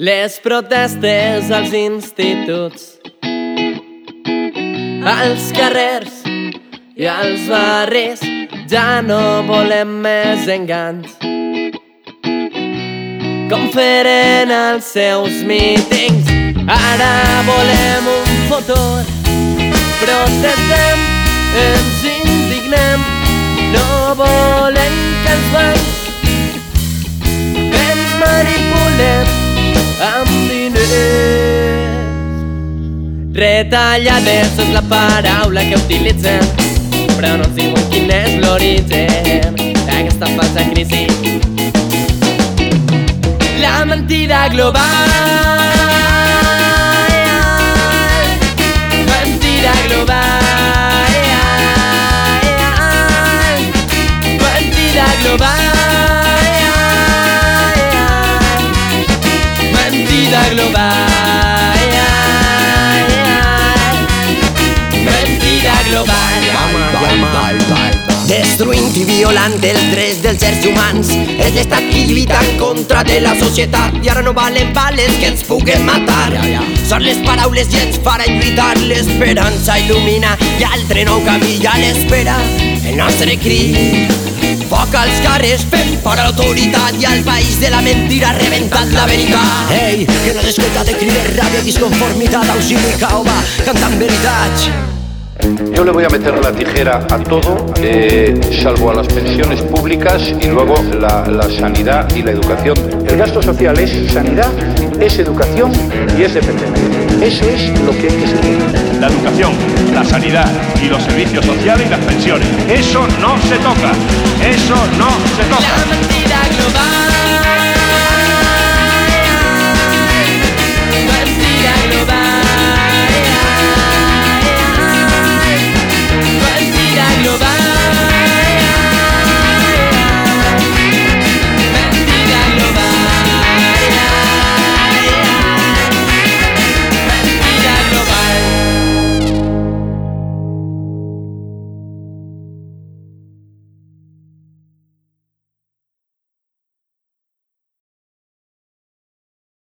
Les protestes als instituts, als carrers i als barris ja no volem més enganys. Com feren els seus mítings, ara volem un futur. Protestem, ens indignem, Retallades és la paraula que utilitzem, però no ens diuen quin és l'origen d'aquesta falsa crisi. La mentida global, mentida global, mentida global. Mentida global. Global. Destruint i violant els drets dels éssers humans. És l'estat qui lluita en contra de la societat. I ara no valen bales que ens puguen matar. Són les paraules i ens faran lluitar L'esperança il·lumina i altre nou camí ja l'espera. El nostre crit Foc als carrers fent fora l'autoritat. I al país de la mentira reventant la veritat. Ei, que no has escoltat de cri de ràbia, disconformitat, auxili caoba, cantant veritats Yo le voy a meter la tijera a todo, eh, salvo a las pensiones públicas y luego la, la sanidad y la educación. El gasto social es sanidad, es educación y es dependencia. Eso es lo que hay que seguir. La educación, la sanidad y los servicios sociales y las pensiones. Eso no se toca. Eso no se toca. La mentida global.